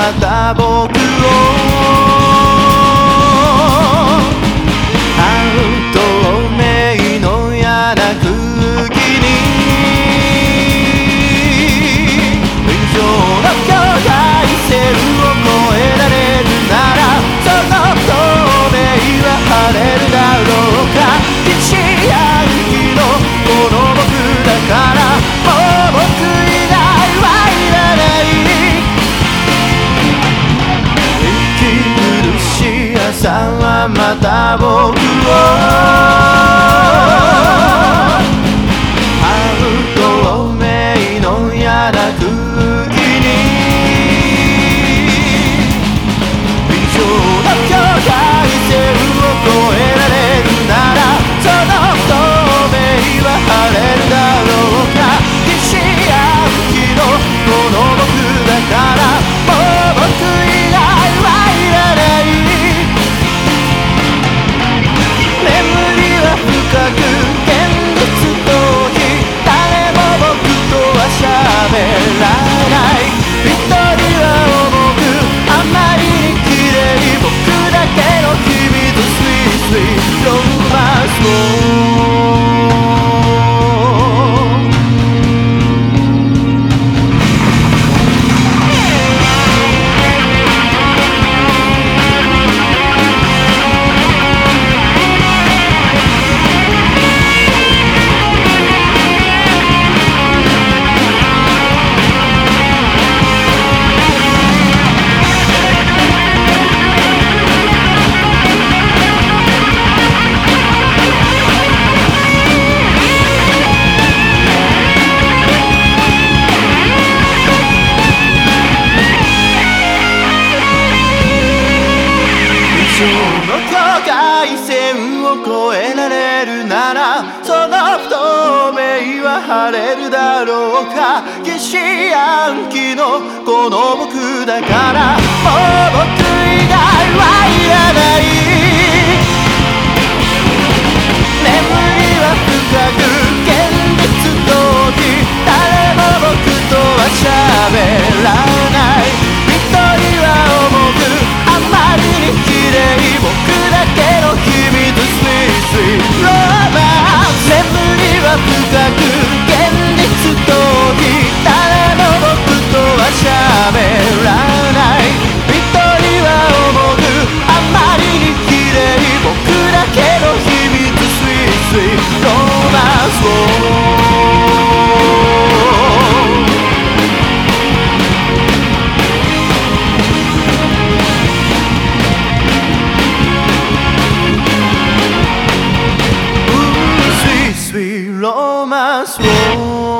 また僕さらまた僕るならその不透明は晴れるだろうか。疑心暗鬼のこの僕だから。もう僕以外は嫌ない。last.